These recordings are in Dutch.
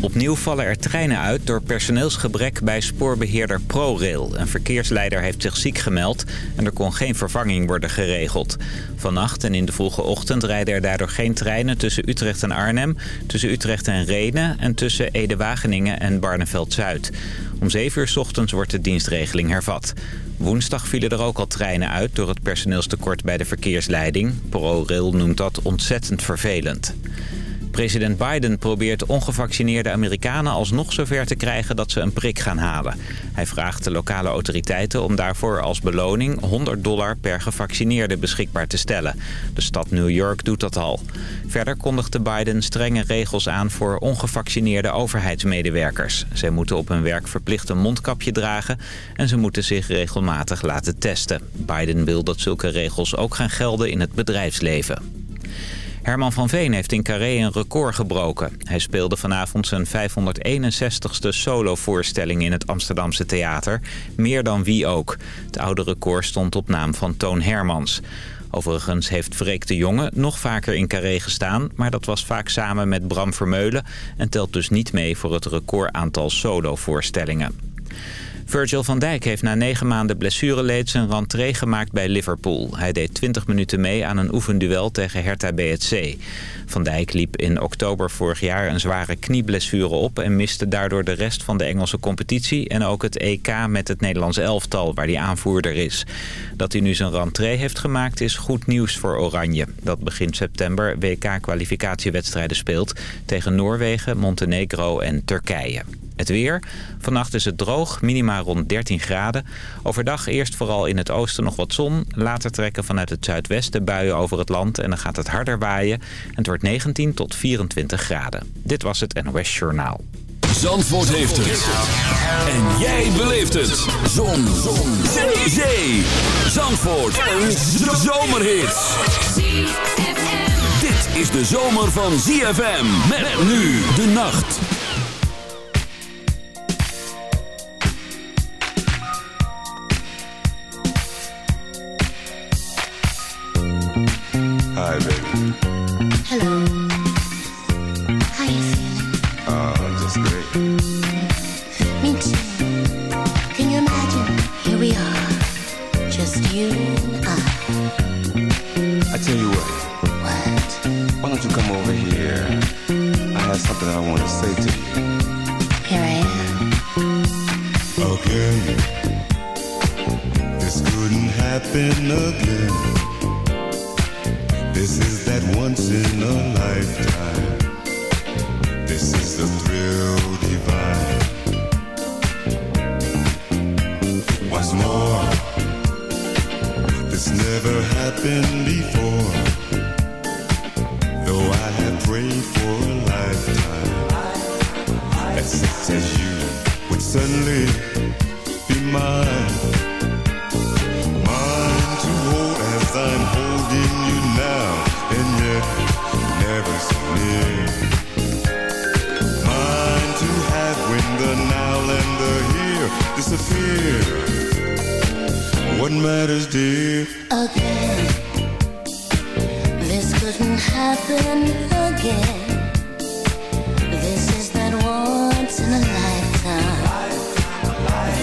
Opnieuw vallen er treinen uit door personeelsgebrek bij spoorbeheerder ProRail. Een verkeersleider heeft zich ziek gemeld en er kon geen vervanging worden geregeld. Vannacht en in de vroege ochtend rijden er daardoor geen treinen tussen Utrecht en Arnhem... tussen Utrecht en Renen en tussen Ede-Wageningen en Barneveld-Zuid. Om 7 uur ochtends wordt de dienstregeling hervat. Woensdag vielen er ook al treinen uit door het personeelstekort bij de verkeersleiding. ProRail noemt dat ontzettend vervelend. President Biden probeert ongevaccineerde Amerikanen alsnog zover te krijgen dat ze een prik gaan halen. Hij vraagt de lokale autoriteiten om daarvoor als beloning 100 dollar per gevaccineerde beschikbaar te stellen. De stad New York doet dat al. Verder kondigde Biden strenge regels aan voor ongevaccineerde overheidsmedewerkers. Zij moeten op hun werk verplicht een mondkapje dragen en ze moeten zich regelmatig laten testen. Biden wil dat zulke regels ook gaan gelden in het bedrijfsleven. Herman van Veen heeft in Carré een record gebroken. Hij speelde vanavond zijn 561ste solovoorstelling in het Amsterdamse theater. Meer dan wie ook. Het oude record stond op naam van Toon Hermans. Overigens heeft Freek de Jonge nog vaker in Carré gestaan... maar dat was vaak samen met Bram Vermeulen... en telt dus niet mee voor het record aantal solovoorstellingen. Virgil van Dijk heeft na negen maanden blessureleed zijn rentree gemaakt bij Liverpool. Hij deed 20 minuten mee aan een oefenduel tegen Hertha BSC. Van Dijk liep in oktober vorig jaar een zware knieblessure op... en miste daardoor de rest van de Engelse competitie... en ook het EK met het Nederlands elftal, waar hij aanvoerder is. Dat hij nu zijn rentree heeft gemaakt is goed nieuws voor Oranje. Dat begin september WK-kwalificatiewedstrijden speelt... tegen Noorwegen, Montenegro en Turkije. Het weer. Vannacht is het droog, minima rond 13 graden. Overdag eerst vooral in het oosten nog wat zon. Later trekken vanuit het zuidwesten buien over het land en dan gaat het harder waaien. En het wordt 19 tot 24 graden. Dit was het NOS Journaal. Zandvoort heeft het. En jij beleeft het. Zon. zon. Zee. Zee. Zandvoort. Een zomerhit. Dit is de zomer van ZFM. Met nu de nacht.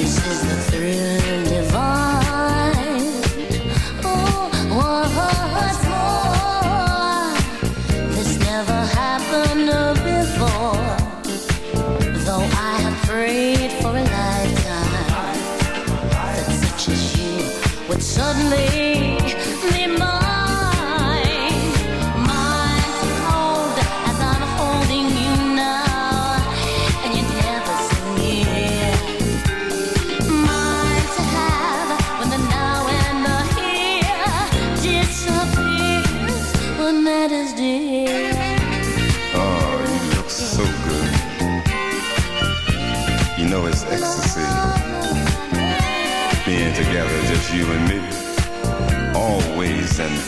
This is the thrill.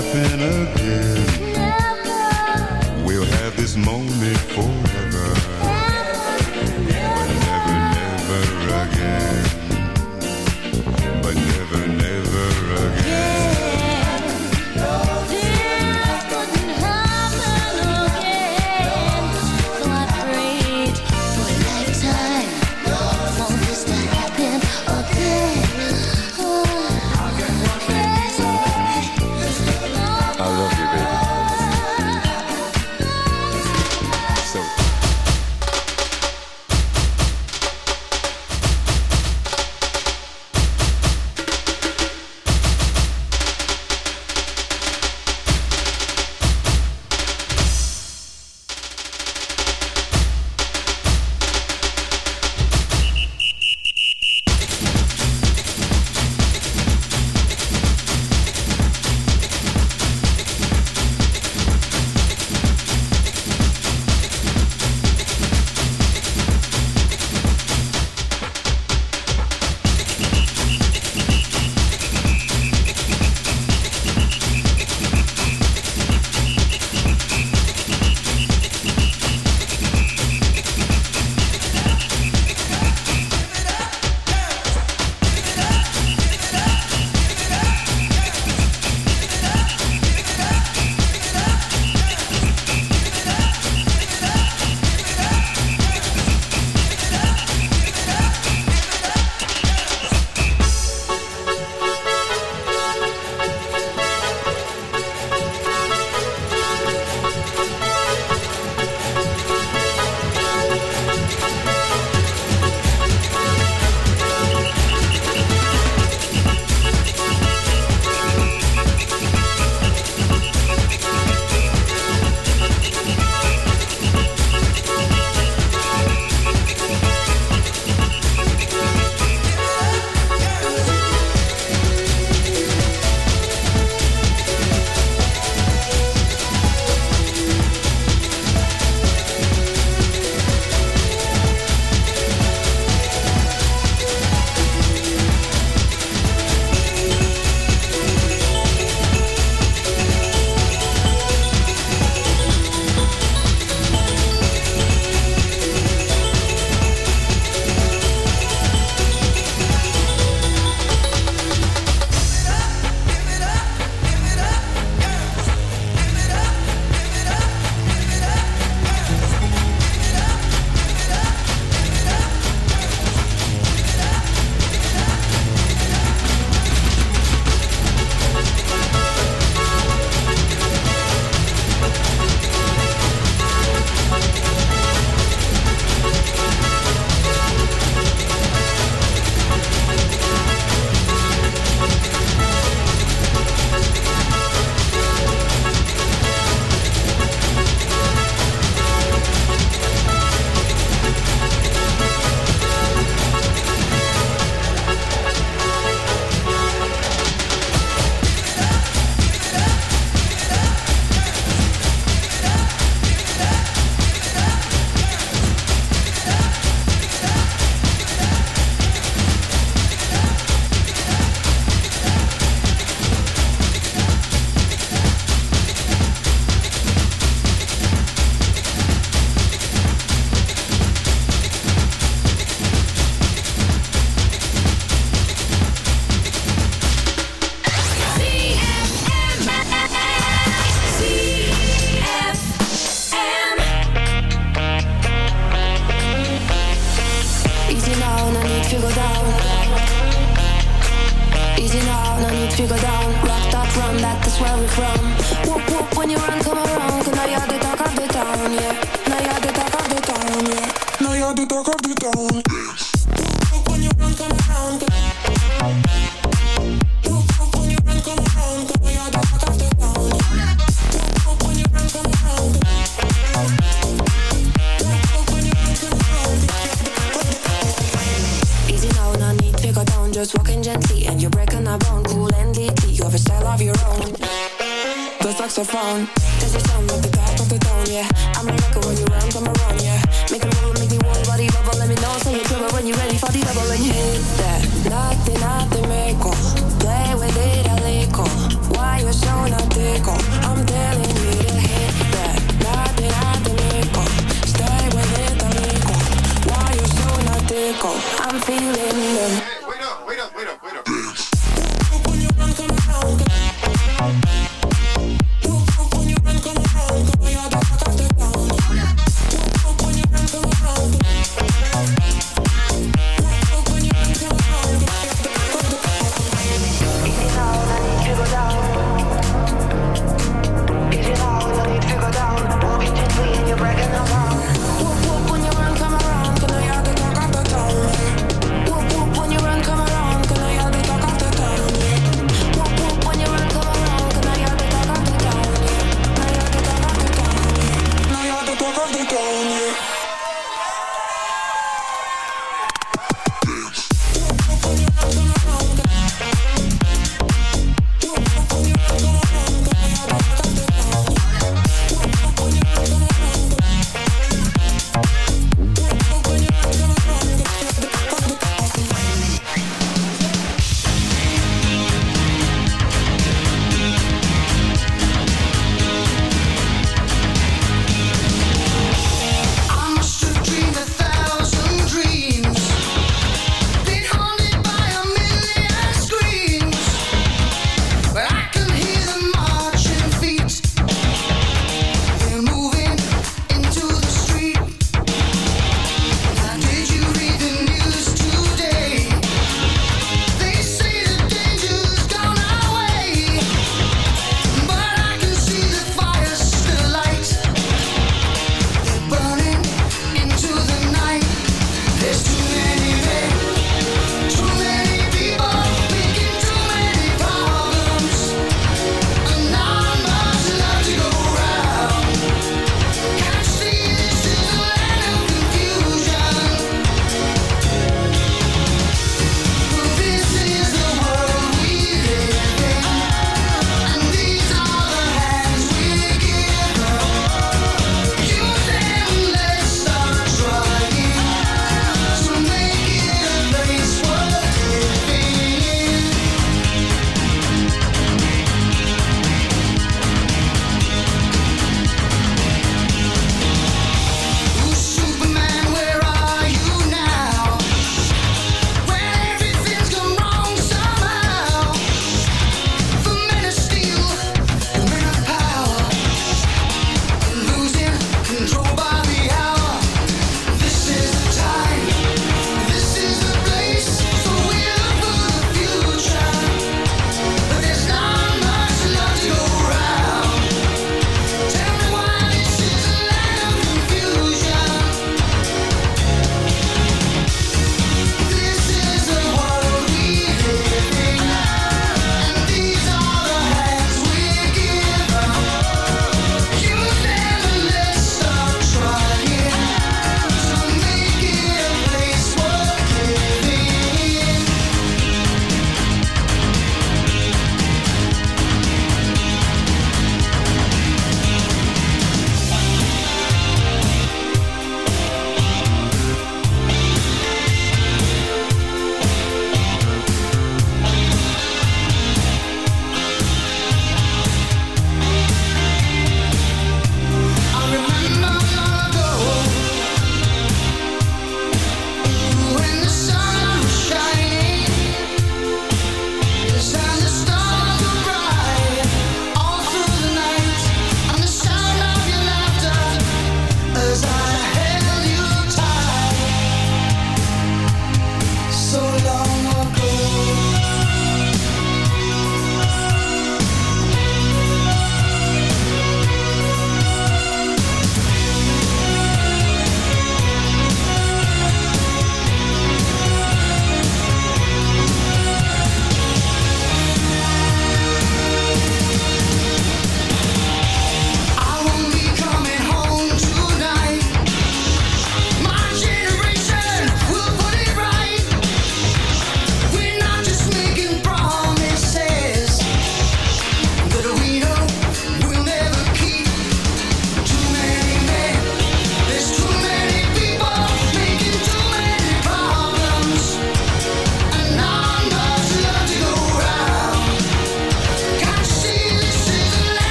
Happen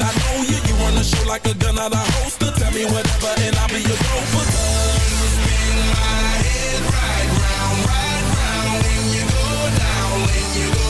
that I know you. You run the show like a gun out a holster. Tell me whatever and I'll be your gopher. You spin my head right round, right round, when you go down, when you go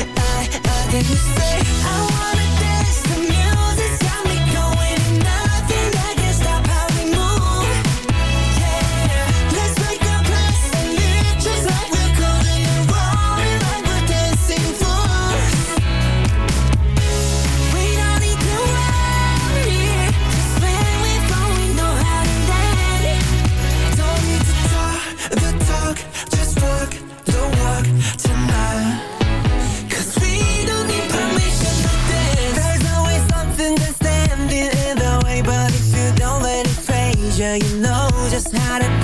I, I didn't say I wanna dance the music. just had it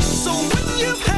So when you've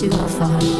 too far.